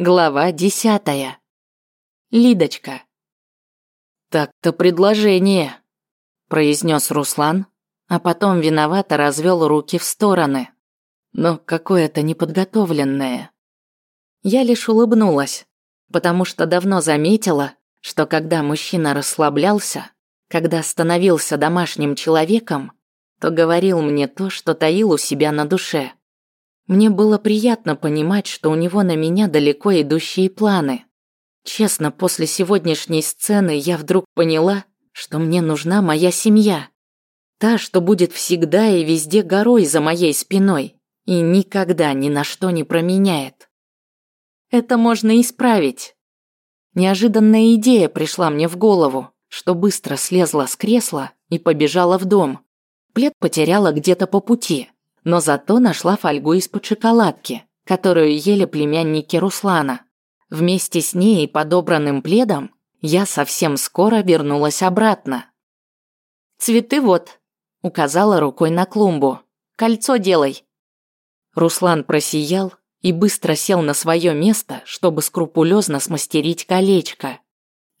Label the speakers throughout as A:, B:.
A: Глава десятая. Лидочка. «Так-то предложение», – произнес Руслан, а потом виновато развел руки в стороны. Но какое-то неподготовленное. Я лишь улыбнулась, потому что давно заметила, что когда мужчина расслаблялся, когда становился домашним человеком, то говорил мне то, что таил у себя на душе. Мне было приятно понимать, что у него на меня далеко идущие планы. Честно, после сегодняшней сцены я вдруг поняла, что мне нужна моя семья. Та, что будет всегда и везде горой за моей спиной и никогда ни на что не променяет. Это можно исправить. Неожиданная идея пришла мне в голову, что быстро слезла с кресла и побежала в дом. Плед потеряла где-то по пути но зато нашла фольгу из-под шоколадки, которую ели племянники Руслана. Вместе с ней и подобранным пледом я совсем скоро вернулась обратно. «Цветы вот», – указала рукой на клумбу. «Кольцо делай». Руслан просиял и быстро сел на свое место, чтобы скрупулезно смастерить колечко.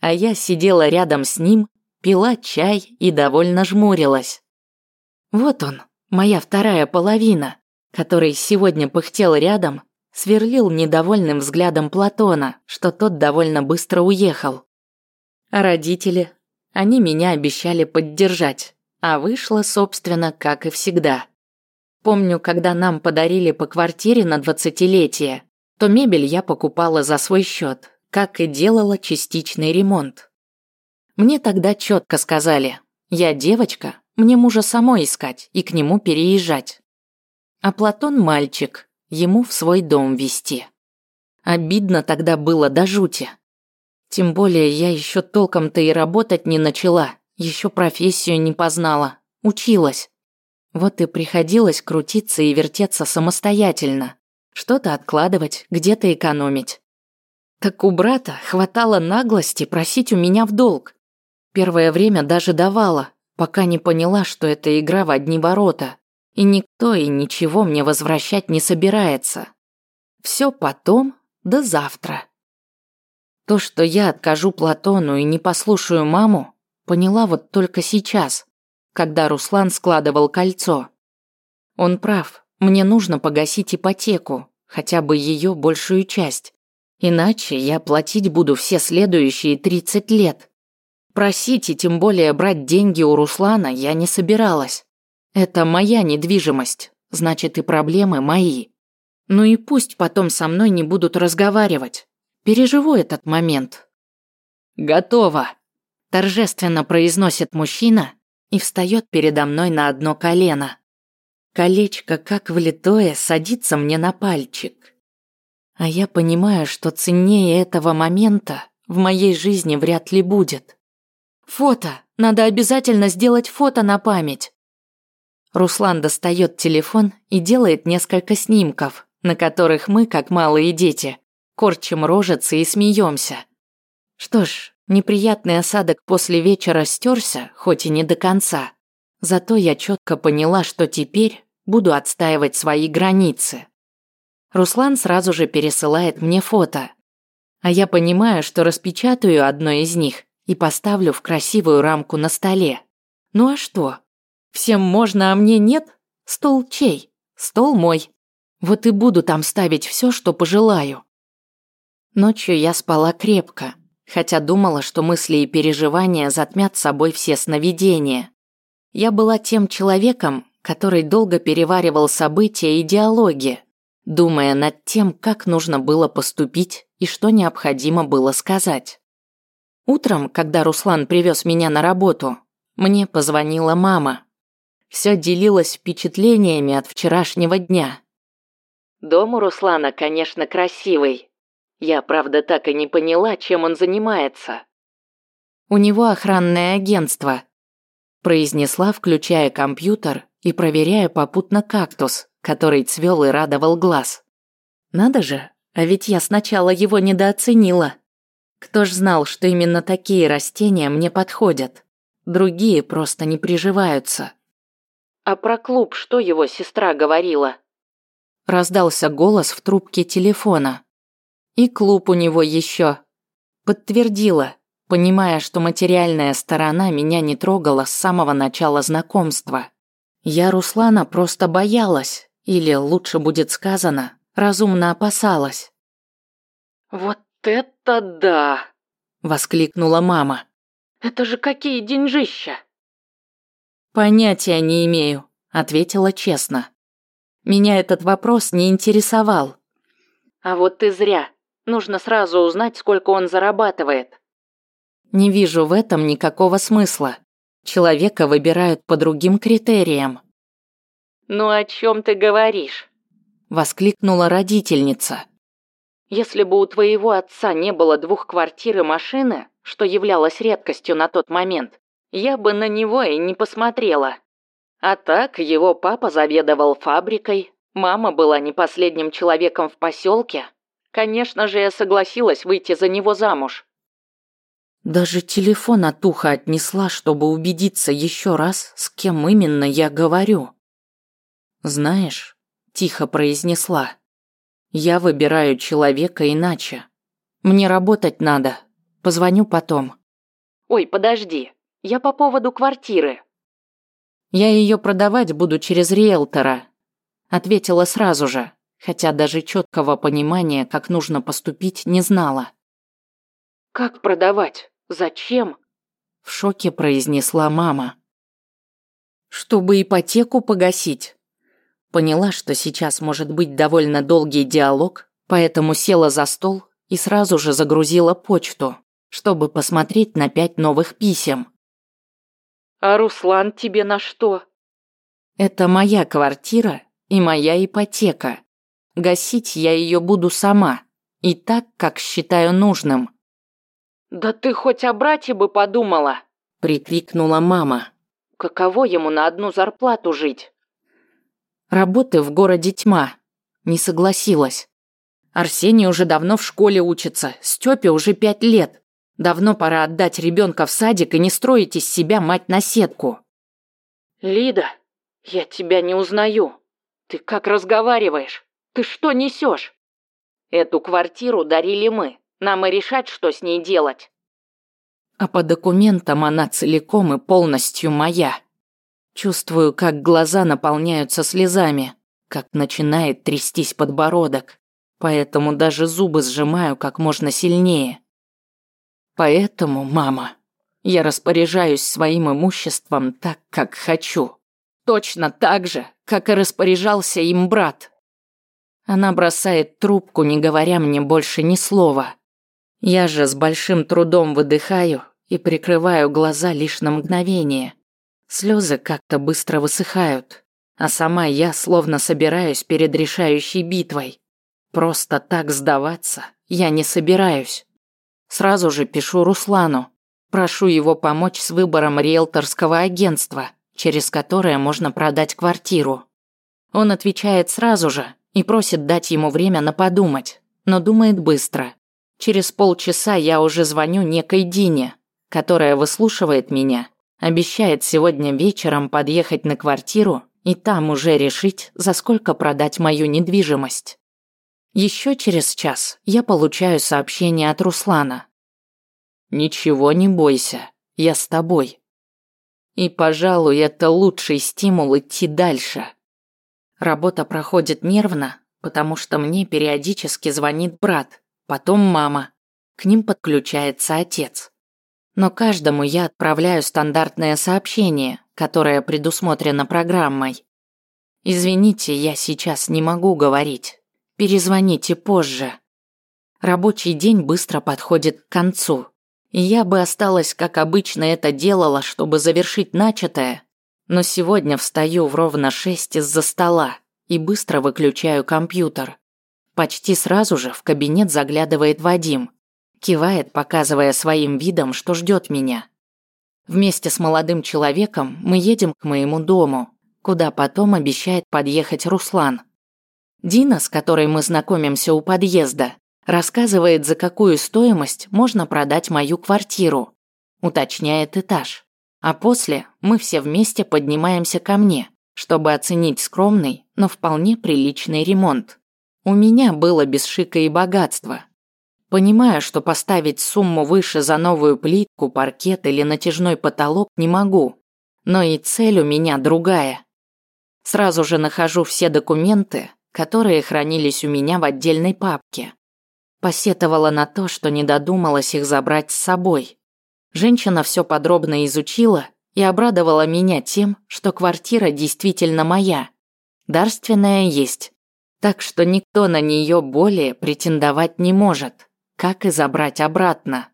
A: А я сидела рядом с ним, пила чай и довольно жмурилась. Вот он, Моя вторая половина, который сегодня пыхтел рядом, сверлил недовольным взглядом Платона, что тот довольно быстро уехал. А родители? Они меня обещали поддержать, а вышло, собственно, как и всегда. Помню, когда нам подарили по квартире на двадцатилетие, то мебель я покупала за свой счет, как и делала частичный ремонт. Мне тогда четко сказали, я девочка, мне мужа самой искать и к нему переезжать. А Платон мальчик, ему в свой дом вести. Обидно тогда было до жути. Тем более я еще толком-то и работать не начала, еще профессию не познала, училась. Вот и приходилось крутиться и вертеться самостоятельно, что-то откладывать, где-то экономить. Так у брата хватало наглости просить у меня в долг. Первое время даже давала, пока не поняла, что это игра в одни ворота, и никто и ничего мне возвращать не собирается. Все потом, да завтра. То, что я откажу Платону и не послушаю маму, поняла вот только сейчас, когда Руслан складывал кольцо. Он прав, мне нужно погасить ипотеку, хотя бы ее большую часть. Иначе я платить буду все следующие 30 лет. Просить и тем более брать деньги у Руслана я не собиралась. Это моя недвижимость, значит и проблемы мои. Ну и пусть потом со мной не будут разговаривать. Переживу этот момент. Готово, торжественно произносит мужчина и встает передо мной на одно колено. Колечко, как влитое, садится мне на пальчик. А я понимаю, что ценнее этого момента в моей жизни вряд ли будет. Фото. Надо обязательно сделать фото на память. Руслан достает телефон и делает несколько снимков, на которых мы, как малые дети, корчим рожицы и смеемся. Что ж, неприятный осадок после вечера стерся, хоть и не до конца. Зато я четко поняла, что теперь буду отстаивать свои границы. Руслан сразу же пересылает мне фото. А я понимаю, что распечатаю одно из них и поставлю в красивую рамку на столе. Ну а что? Всем можно, а мне нет? Стол чей? Стол мой. Вот и буду там ставить все, что пожелаю. Ночью я спала крепко, хотя думала, что мысли и переживания затмят собой все сновидения. Я была тем человеком, который долго переваривал события и диалоги, думая над тем, как нужно было поступить и что необходимо было сказать. Утром, когда Руслан привез меня на работу, мне позвонила мама. Все делилась впечатлениями от вчерашнего дня. Дом у Руслана, конечно, красивый. Я, правда, так и не поняла, чем он занимается. У него охранное агентство, произнесла, включая компьютер и проверяя попутно кактус, который цвел и радовал глаз. Надо же, а ведь я сначала его недооценила. Кто ж знал, что именно такие растения мне подходят? Другие просто не приживаются. А про клуб что его сестра говорила? Раздался голос в трубке телефона. И клуб у него еще. Подтвердила, понимая, что материальная сторона меня не трогала с самого начала знакомства. Я Руслана просто боялась, или лучше будет сказано, разумно опасалась.
B: «Вот это да!» – воскликнула мама. «Это же какие деньжища!»
A: «Понятия не имею», – ответила честно. Меня этот вопрос не интересовал.
B: «А вот ты зря. Нужно сразу узнать, сколько он зарабатывает».
A: Не вижу в этом никакого смысла. Человека выбирают по другим критериям.
B: «Ну о чем ты говоришь?»
A: – воскликнула родительница.
B: «Если бы у твоего отца не было двух квартир и машины, что являлось редкостью на тот момент, я бы на него и не посмотрела. А так, его папа заведовал фабрикой, мама была не последним человеком в поселке. Конечно же, я согласилась выйти за него замуж.
A: Даже телефон от уха отнесла, чтобы убедиться еще раз, с кем именно я говорю. «Знаешь», – тихо произнесла, – «я выбираю человека иначе. Мне работать надо. Позвоню потом».
B: «Ой, подожди. Я по поводу квартиры».
A: «Я ее продавать буду через риэлтора», – ответила сразу же, хотя даже четкого понимания, как нужно поступить, не знала.
B: «Как продавать? Зачем?»
A: – в шоке произнесла мама. «Чтобы ипотеку погасить». Поняла, что сейчас может быть довольно долгий диалог, поэтому села за стол и сразу же загрузила почту, чтобы посмотреть на пять новых писем.
B: «А Руслан тебе на что?»
A: «Это моя квартира и моя ипотека. Гасить я ее буду сама, и так, как считаю нужным».
B: «Да ты хоть о брате бы подумала!»
A: – прикрикнула мама.
B: «Каково ему на одну зарплату жить?»
A: Работы в городе тьма. Не согласилась. Арсений уже давно в школе учится, Стёпе уже пять лет. Давно пора отдать ребенка в садик и не строить из себя мать на сетку.
B: Лида, я тебя не узнаю. Ты как разговариваешь? Ты что несешь? Эту квартиру дарили мы. Нам и решать, что с ней делать.
A: А по документам она целиком и полностью моя. Чувствую, как глаза наполняются слезами, как начинает трястись подбородок, поэтому даже зубы сжимаю как можно сильнее. Поэтому, мама, я распоряжаюсь своим имуществом так, как хочу. Точно так же, как и распоряжался им брат. Она бросает трубку, не говоря мне больше ни слова. Я же с большим трудом выдыхаю и прикрываю глаза лишь на мгновение. Слезы как-то быстро высыхают, а сама я словно собираюсь перед решающей битвой. Просто так сдаваться я не собираюсь. Сразу же пишу Руслану. Прошу его помочь с выбором риэлторского агентства, через которое можно продать квартиру. Он отвечает сразу же и просит дать ему время на подумать, но думает быстро. Через полчаса я уже звоню некой Дине, которая выслушивает меня Обещает сегодня вечером подъехать на квартиру и там уже решить, за сколько продать мою недвижимость. Еще через час я получаю сообщение от Руслана. «Ничего не бойся, я с тобой». И, пожалуй, это лучший стимул идти дальше. Работа проходит нервно, потому что мне периодически звонит брат, потом мама. К ним подключается отец но каждому я отправляю стандартное сообщение, которое предусмотрено программой. Извините, я сейчас не могу говорить. Перезвоните позже. Рабочий день быстро подходит к концу. И я бы осталась, как обычно это делала, чтобы завершить начатое, но сегодня встаю в ровно шесть из-за стола и быстро выключаю компьютер. Почти сразу же в кабинет заглядывает Вадим – Кивает, показывая своим видом, что ждет меня. Вместе с молодым человеком мы едем к моему дому, куда потом обещает подъехать Руслан. Дина, с которой мы знакомимся у подъезда, рассказывает, за какую стоимость можно продать мою квартиру. Уточняет этаж. А после мы все вместе поднимаемся ко мне, чтобы оценить скромный, но вполне приличный ремонт. У меня было без шика и богатства, Понимаю, что поставить сумму выше за новую плитку, паркет или натяжной потолок не могу, но и цель у меня другая. Сразу же нахожу все документы, которые хранились у меня в отдельной папке. Посетовала на то, что не додумалась их забрать с собой. Женщина все подробно изучила и обрадовала меня тем, что квартира действительно моя. Дарственная есть, так что никто на нее более претендовать не может как и забрать обратно.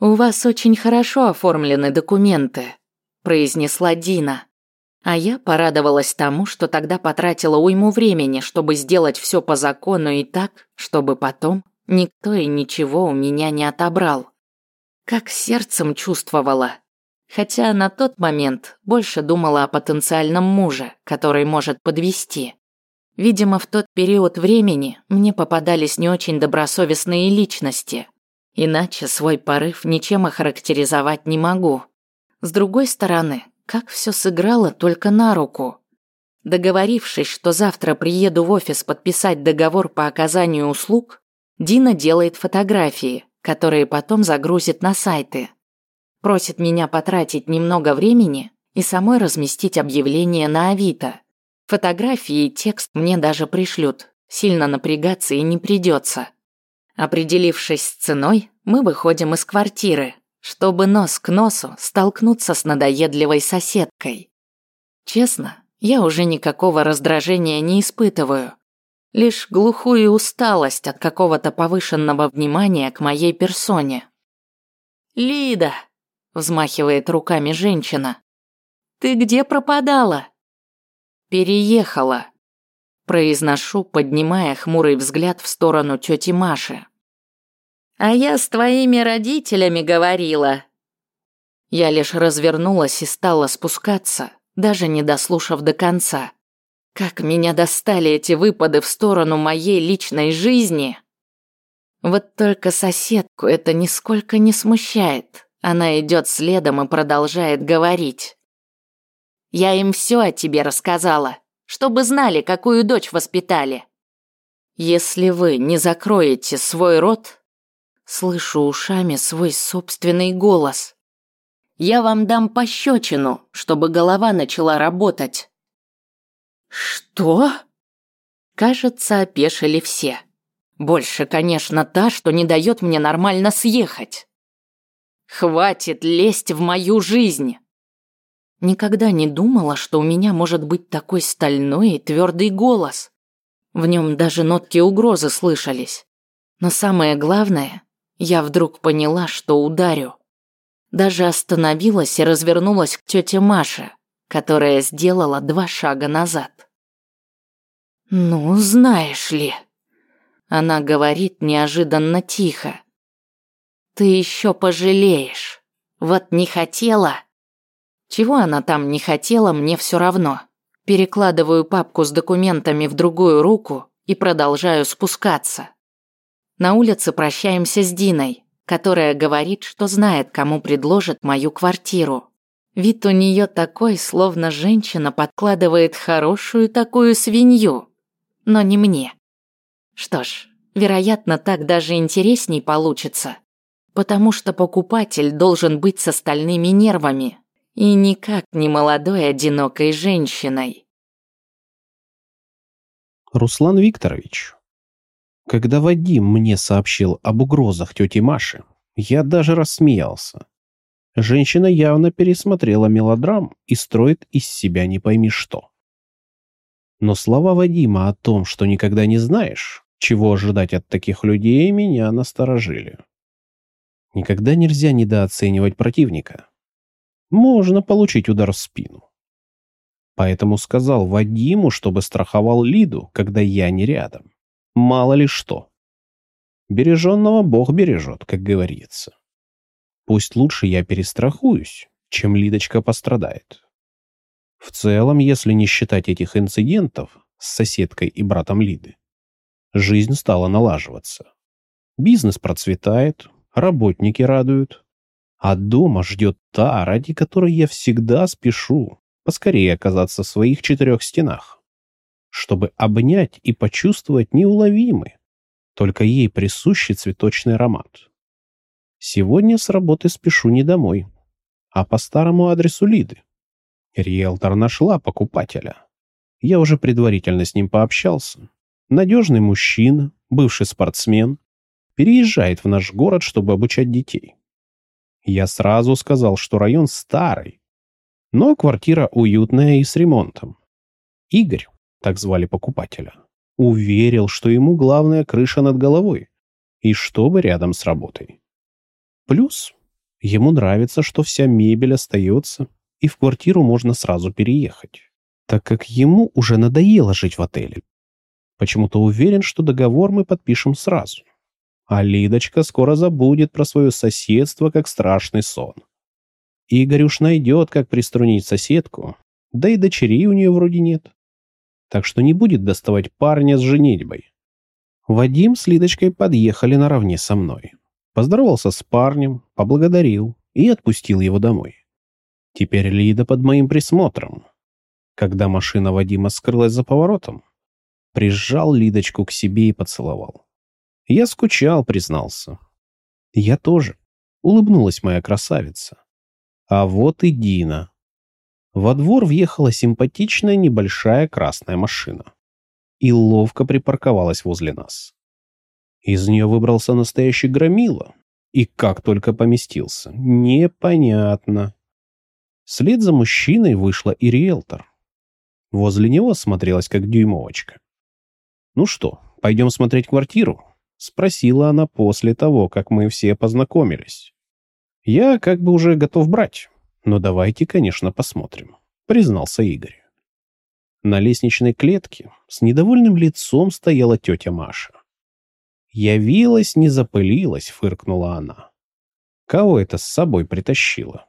A: «У вас очень хорошо оформлены документы», – произнесла Дина. А я порадовалась тому, что тогда потратила уйму времени, чтобы сделать все по закону и так, чтобы потом никто и ничего у меня не отобрал. Как сердцем чувствовала. Хотя на тот момент больше думала о потенциальном муже, который может подвести. Видимо, в тот период времени мне попадались не очень добросовестные личности. Иначе свой порыв ничем охарактеризовать не могу. С другой стороны, как все сыграло только на руку. Договорившись, что завтра приеду в офис подписать договор по оказанию услуг, Дина делает фотографии, которые потом загрузит на сайты. Просит меня потратить немного времени и самой разместить объявление на Авито. Фотографии и текст мне даже пришлют. Сильно напрягаться и не придется. Определившись с ценой, мы выходим из квартиры, чтобы нос к носу столкнуться с надоедливой соседкой. Честно, я уже никакого раздражения не испытываю. Лишь глухую усталость от какого-то повышенного внимания к моей персоне. «Лида!» – взмахивает руками женщина. «Ты где пропадала?» Переехала. Произношу, поднимая хмурый взгляд в сторону тети Маши. А я с твоими родителями говорила. Я лишь развернулась и стала спускаться, даже не дослушав до конца. Как меня достали эти выпады в сторону моей личной жизни. Вот только соседку это нисколько не смущает. Она идет следом и продолжает говорить. Я им все о тебе рассказала, чтобы знали, какую дочь воспитали. Если вы не закроете свой рот, слышу ушами свой собственный голос. Я вам дам пощечину, чтобы голова начала работать. Что? Кажется, опешили все. Больше, конечно, та, что не дает мне нормально съехать. Хватит лезть в мою жизнь. Никогда не думала, что у меня может быть такой стальной и твердый голос. В нем даже нотки угрозы слышались. Но самое главное, я вдруг поняла, что ударю. Даже остановилась и развернулась к тете Маше, которая сделала два шага назад. «Ну, знаешь ли...» Она говорит неожиданно тихо. «Ты еще пожалеешь. Вот не хотела, чего она там не хотела, мне все равно. Перекладываю папку с документами в другую руку и продолжаю спускаться. На улице прощаемся с Диной, которая говорит, что знает, кому предложит мою квартиру. Вид у нее такой, словно женщина подкладывает хорошую такую свинью, но не мне. Что ж, вероятно, так даже интересней получится, потому что покупатель должен быть с остальными нервами, и никак не молодой одинокой женщиной.
C: Руслан Викторович, когда Вадим мне сообщил об угрозах тети Маши, я даже рассмеялся. Женщина явно пересмотрела мелодрам и строит из себя не пойми что. Но слова Вадима о том, что никогда не знаешь, чего ожидать от таких людей, меня насторожили. Никогда нельзя недооценивать противника можно получить удар в спину. Поэтому сказал Вадиму, чтобы страховал Лиду, когда я не рядом. Мало ли что. Береженного Бог бережет, как говорится. Пусть лучше я перестрахуюсь, чем Лидочка пострадает. В целом, если не считать этих инцидентов с соседкой и братом Лиды, жизнь стала налаживаться. Бизнес процветает, работники радуют, а дома ждет та, ради которой я всегда спешу поскорее оказаться в своих четырех стенах, чтобы обнять и почувствовать неуловимый, Только ей присущий цветочный аромат. Сегодня с работы спешу не домой, а по старому адресу Лиды. Риэлтор нашла покупателя. Я уже предварительно с ним пообщался. Надежный мужчина, бывший спортсмен, переезжает в наш город, чтобы обучать детей. Я сразу сказал, что район старый, но квартира уютная и с ремонтом. Игорь, так звали покупателя, уверил, что ему главная крыша над головой и чтобы рядом с работой. Плюс ему нравится, что вся мебель остается, и в квартиру можно сразу переехать, так как ему уже надоело жить в отеле. Почему-то уверен, что договор мы подпишем сразу. А Лидочка скоро забудет про свое соседство, как страшный сон. Игорь уж найдет, как приструнить соседку, да и дочерей у нее вроде нет. Так что не будет доставать парня с женитьбой. Вадим с Лидочкой подъехали наравне со мной. Поздоровался с парнем, поблагодарил и отпустил его домой. Теперь Лида под моим присмотром. Когда машина Вадима скрылась за поворотом, прижал Лидочку к себе и поцеловал. Я скучал, признался. Я тоже. Улыбнулась моя красавица. А вот и Дина. Во двор въехала симпатичная небольшая красная машина и ловко припарковалась возле нас. Из нее выбрался настоящий громила. И как только поместился, непонятно. Вслед за мужчиной вышла и риэлтор. Возле него смотрелась как дюймовочка. «Ну что, пойдем смотреть квартиру?» — спросила она после того, как мы все познакомились. «Я как бы уже готов брать, но давайте, конечно, посмотрим», — признался Игорь. На лестничной клетке с недовольным лицом стояла тетя Маша. «Явилась, не запылилась», — фыркнула она. «Кого это с собой притащила?»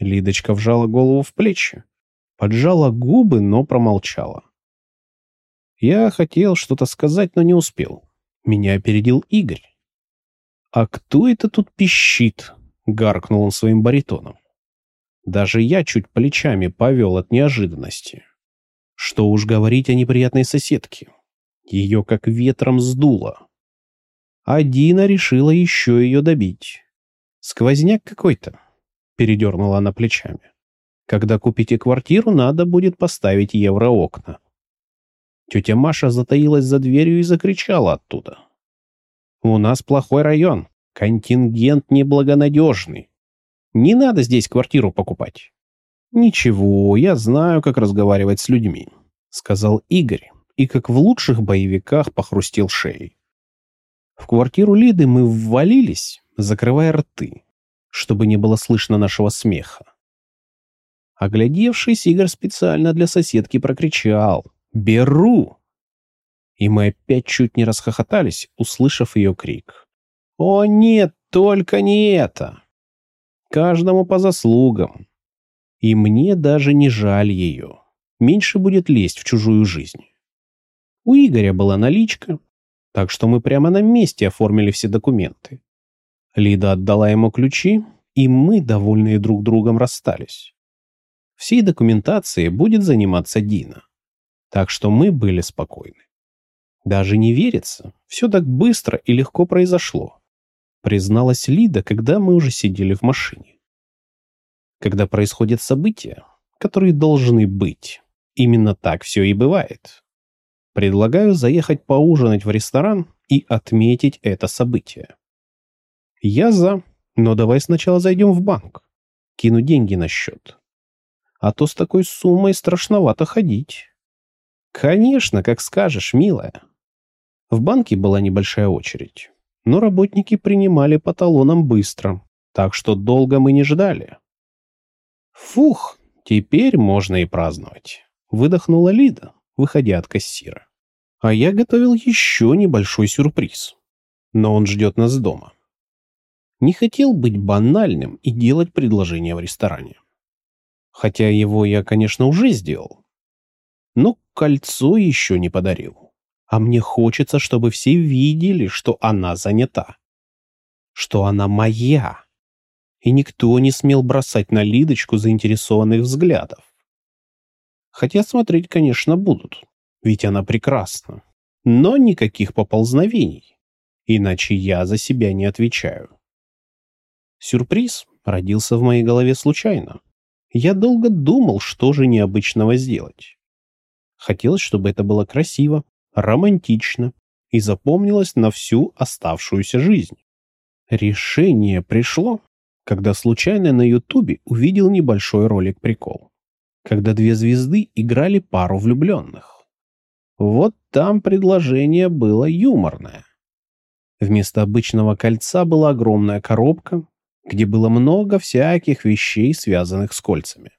C: Лидочка вжала голову в плечи, поджала губы, но промолчала. Я хотел что-то сказать, но не успел. Меня опередил Игорь. «А кто это тут пищит?» — гаркнул он своим баритоном. Даже я чуть плечами повел от неожиданности. Что уж говорить о неприятной соседке. Ее как ветром сдуло. А Дина решила еще ее добить. «Сквозняк какой-то», — передернула она плечами. «Когда купите квартиру, надо будет поставить евроокна». Тетя Маша затаилась за дверью и закричала оттуда. «У нас плохой район, контингент неблагонадежный. Не надо здесь квартиру покупать». «Ничего, я знаю, как разговаривать с людьми», — сказал Игорь, и как в лучших боевиках похрустил шеей. В квартиру Лиды мы ввалились, закрывая рты, чтобы не было слышно нашего смеха. Оглядевшись, Игорь специально для соседки прокричал «Беру!» И мы опять чуть не расхохотались, услышав ее крик. «О нет, только не это!» Каждому по заслугам. И мне даже не жаль ее. Меньше будет лезть в чужую жизнь. У Игоря была наличка, так что мы прямо на месте оформили все документы. Лида отдала ему ключи, и мы, довольные друг другом, расстались. Всей документацией будет заниматься Дина. Так что мы были спокойны. Даже не верится, все так быстро и легко произошло, призналась Лида, когда мы уже сидели в машине. Когда происходят события, которые должны быть, именно так все и бывает. Предлагаю заехать поужинать в ресторан и отметить это событие. Я за, но давай сначала зайдем в банк. Кину деньги на счет. А то с такой суммой страшновато ходить. «Конечно, как скажешь, милая». В банке была небольшая очередь, но работники принимали по талонам быстро, так что долго мы не ждали. «Фух, теперь можно и праздновать», — выдохнула Лида, выходя от кассира. А я готовил еще небольшой сюрприз. Но он ждет нас дома. Не хотел быть банальным и делать предложение в ресторане. Хотя его я, конечно, уже сделал но кольцо еще не подарил. А мне хочется, чтобы все видели, что она занята. Что она моя. И никто не смел бросать на Лидочку заинтересованных взглядов. Хотя смотреть, конечно, будут, ведь она прекрасна. Но никаких поползновений. Иначе я за себя не отвечаю. Сюрприз родился в моей голове случайно. Я долго думал, что же необычного сделать. Хотелось, чтобы это было красиво, романтично и запомнилось на всю оставшуюся жизнь. Решение пришло, когда случайно на Ютубе увидел небольшой ролик-прикол, когда две звезды играли пару влюбленных. Вот там предложение было юморное. Вместо обычного кольца была огромная коробка, где было много всяких вещей, связанных с кольцами.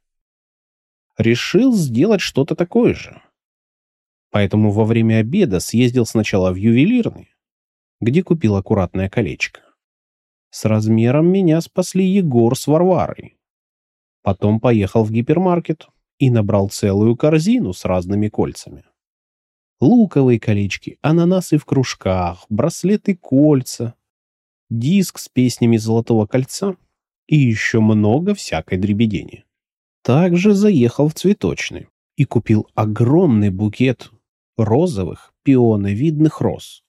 C: Решил сделать что-то такое же. Поэтому во время обеда съездил сначала в ювелирный, где купил аккуратное колечко. С размером меня спасли Егор с Варварой. Потом поехал в гипермаркет и набрал целую корзину с разными кольцами. Луковые колечки, ананасы в кружках, браслеты кольца, диск с песнями Золотого кольца и еще много всякой дребедени. Также заехал в цветочный и купил огромный букет розовых пионовидных роз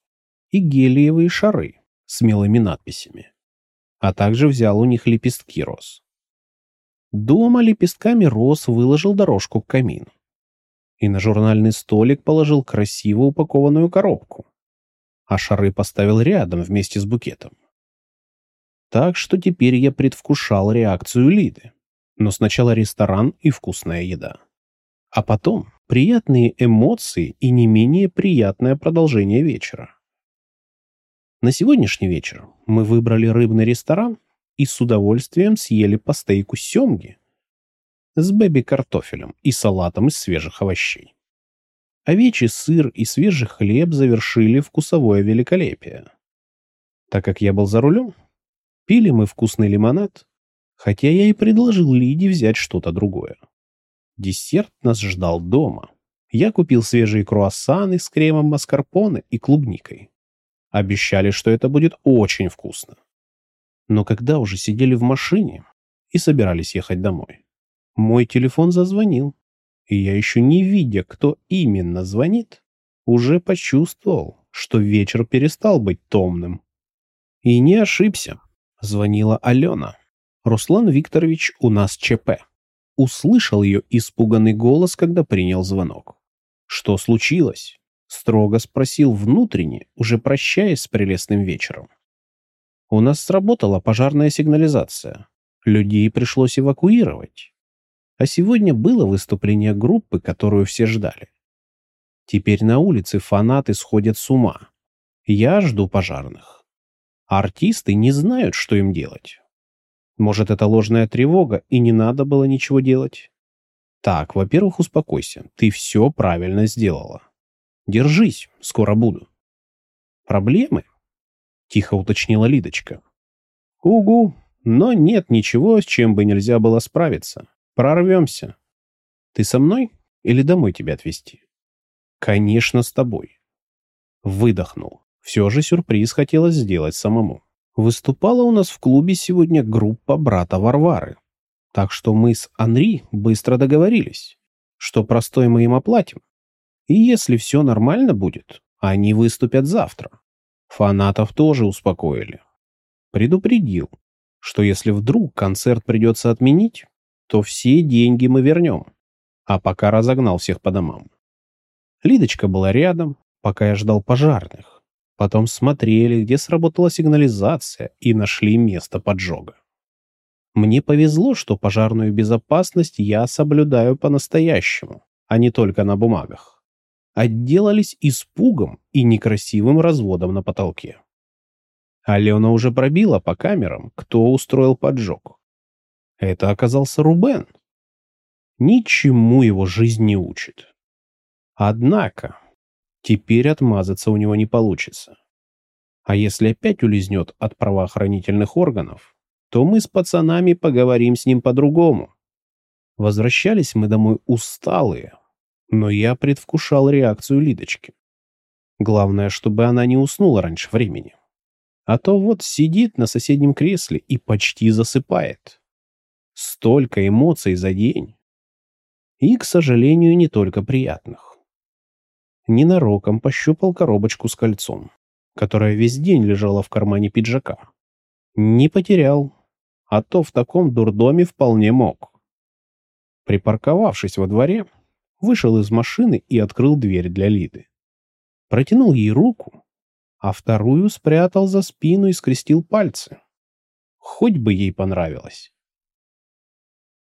C: и гелиевые шары с милыми надписями а также взял у них лепестки роз. Дома лепестками роз выложил дорожку к камину. И на журнальный столик положил красиво упакованную коробку, а шары поставил рядом вместе с букетом. Так что теперь я предвкушал реакцию Лиды. Но сначала ресторан и вкусная еда. А потом приятные эмоции и не менее приятное продолжение вечера. На сегодняшний вечер мы выбрали рыбный ресторан и с удовольствием съели по стейку семги с бэби-картофелем и салатом из свежих овощей. Овечий сыр и свежий хлеб завершили вкусовое великолепие. Так как я был за рулем, пили мы вкусный лимонад, хотя я и предложил Лиде взять что-то другое. Десерт нас ждал дома. Я купил свежие круассаны с кремом маскарпоне и клубникой. Обещали, что это будет очень вкусно. Но когда уже сидели в машине и собирались ехать домой, мой телефон зазвонил, и я еще не видя, кто именно звонит, уже почувствовал, что вечер перестал быть томным. И не ошибся. Звонила Алена. Руслан Викторович, у нас ЧП. Услышал ее испуганный голос, когда принял звонок. Что случилось? Строго спросил внутренне, уже прощаясь с прелестным вечером. У нас сработала пожарная сигнализация. Людей пришлось эвакуировать. А сегодня было выступление группы, которую все ждали. Теперь на улице фанаты сходят с ума. Я жду пожарных. Артисты не знают, что им делать. Может, это ложная тревога, и не надо было ничего делать? Так, во-первых, успокойся. Ты все правильно сделала. Держись, скоро буду. Проблемы? Тихо уточнила Лидочка. Угу, но нет ничего, с чем бы нельзя было справиться. Прорвемся. Ты со мной или домой тебя отвезти? Конечно, с тобой. Выдохнул. Все же сюрприз хотелось сделать самому. Выступала у нас в клубе сегодня группа брата Варвары. Так что мы с Анри быстро договорились, что простой мы им оплатим, и если все нормально будет, они выступят завтра. Фанатов тоже успокоили. Предупредил, что если вдруг концерт придется отменить, то все деньги мы вернем. А пока разогнал всех по домам. Лидочка была рядом, пока я ждал пожарных. Потом смотрели, где сработала сигнализация, и нашли место поджога. Мне повезло, что пожарную безопасность я соблюдаю по-настоящему, а не только на бумагах отделались испугом и некрасивым разводом на потолке. Алена уже пробила по камерам, кто устроил поджог. Это оказался Рубен. Ничему его жизнь не учит. Однако, теперь отмазаться у него не получится. А если опять улизнет от правоохранительных органов, то мы с пацанами поговорим с ним по-другому. Возвращались мы домой усталые, но я предвкушал реакцию Лидочки. Главное, чтобы она не уснула раньше времени. А то вот сидит на соседнем кресле и почти засыпает. Столько эмоций за день. И, к сожалению, не только приятных. Ненароком пощупал коробочку с кольцом, которая весь день лежала в кармане пиджака. Не потерял, а то в таком дурдоме вполне мог. Припарковавшись во дворе, вышел из машины и открыл дверь для Лиды. Протянул ей руку, а вторую спрятал за спину и скрестил пальцы. Хоть бы ей понравилось.